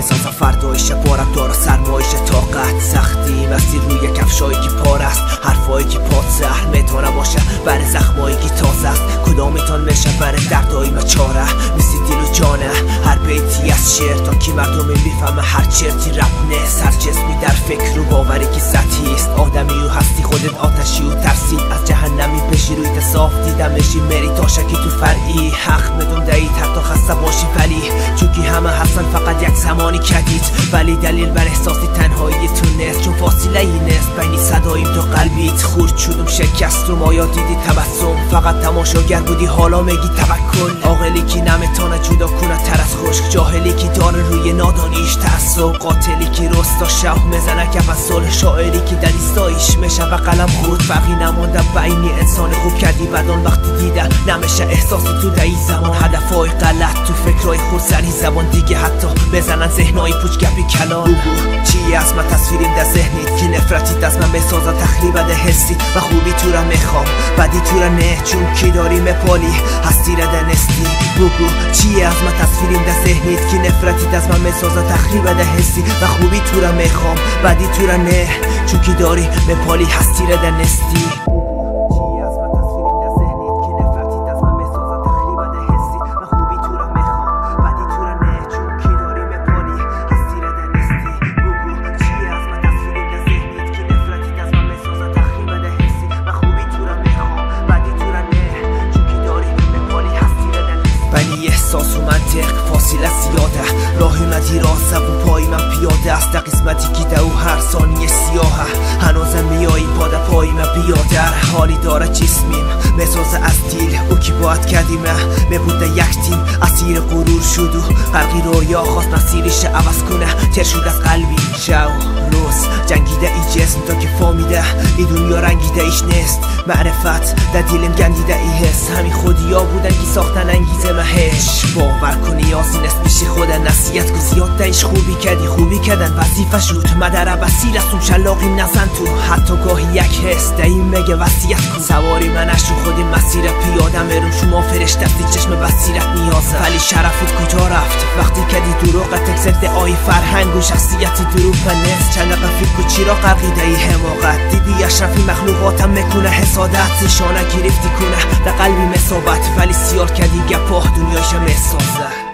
بسازم فردایش بارم دارا سرمایش طاقت سختی. مسیر روی کفشایی که پار است. حرفایی که پاد زهر می‌تونه باشه برای زخمایی که تازه است. کدامیتان میشه برای دردایی و چاره؟ مثل دل و جانه. هر بیتی از شعر تا کی مردم می‌فهمه. هر چرتی رپ نه. سر جسمی در فکر و باوری که سطحی است. آدمی و هستی خودت آتشی و ترسید از جهنمی پشی روی تصاف دیدمشی. مری تاشکی تو فرعی. حق بدون دهید حتی خسته باشی ولی. چونکی همه هستن فقط یک زمانی کدید ولی دلیل بر احساسی تنهایی تو نیست چون فاصله ای نیست بینی صداییم تو قلبیت. خورد شدم شکست و مایا دیدی تبسم. فقط تماشاگر بودی حالا میگی توکل. عاقلی که نمی‌تونه جدا کنه تر از خشک. جاهلی که داره روی نادانیش تعصب. قاتلی که رستا شوق می‌زنه کف از صلح شاعری که در ایستایش میشه و قلم خورد. فرقی نمانده بینی انسان خوب کردی. بدان وقتی دیده نمیشه احساسی تو دهی زمان. هدفهای غلط تو فکرهای خود سری زبان دیگه حتی بزنن ذهنهای پوچ گپی کلان. چی از من تصویریم در ذهنیت که نفرتی از من تخریب ده حسی. و خوبی تو را می‌خوام بدی تو را نه. چون کی داری مپالی؟ هستی را دنستی بگو چی از من تصویریم در ذهنیت که نفرتی از من تخریب ده حسی. و خوبی تو را می‌خوام بدی تو را نه. چون کی داری مپالی؟ هستی را دنستی منطق فاصله زیاده. راه اومدی راه زبون پای من پیاده است. در قسمتی که دو هر ثانیه سیاهه. هنوزم میایی پاد پای من بیادر حالی داره جسمیم. مسازه از دیل او کی باید کردیمه میبوده یک تیم. اسیر غرور شد و غرقی رویا خواست مسیرش عوض کنه. تر شد از قلبی. شو روز جسم تا که فامیده ای دنیا رنگیده ایش نیست. معرفت در دیلم گندیده ای حس. همین خودیا بودن که ساختن انگیزه مهش باور کنی آسین است پیش خود نصیحت که زیاد دایش خوبی کردی. خوبی کردن وظیفه شد. مدر وسیل است. شلاقی نزن تو. حتی گاهی یک حس. این مگه وصیت کن. سواری من اشو خودی مسیر پیاده میرم شما فرشته چشم بصیرت نیازه ولی شرفت کجا رفت؟ وقتی کدی دروغ تکسر آی فرهنگ و شخصیت دروغ و نیست. چند قفل کوچی را قرقیده ای حماقت دیدی اشرفی مخلوقاتم می‌کنه حسادت. نشانه گرفتی کنه در قلبی مسابت ولی سیار کردی گپاه دنیایش مسازه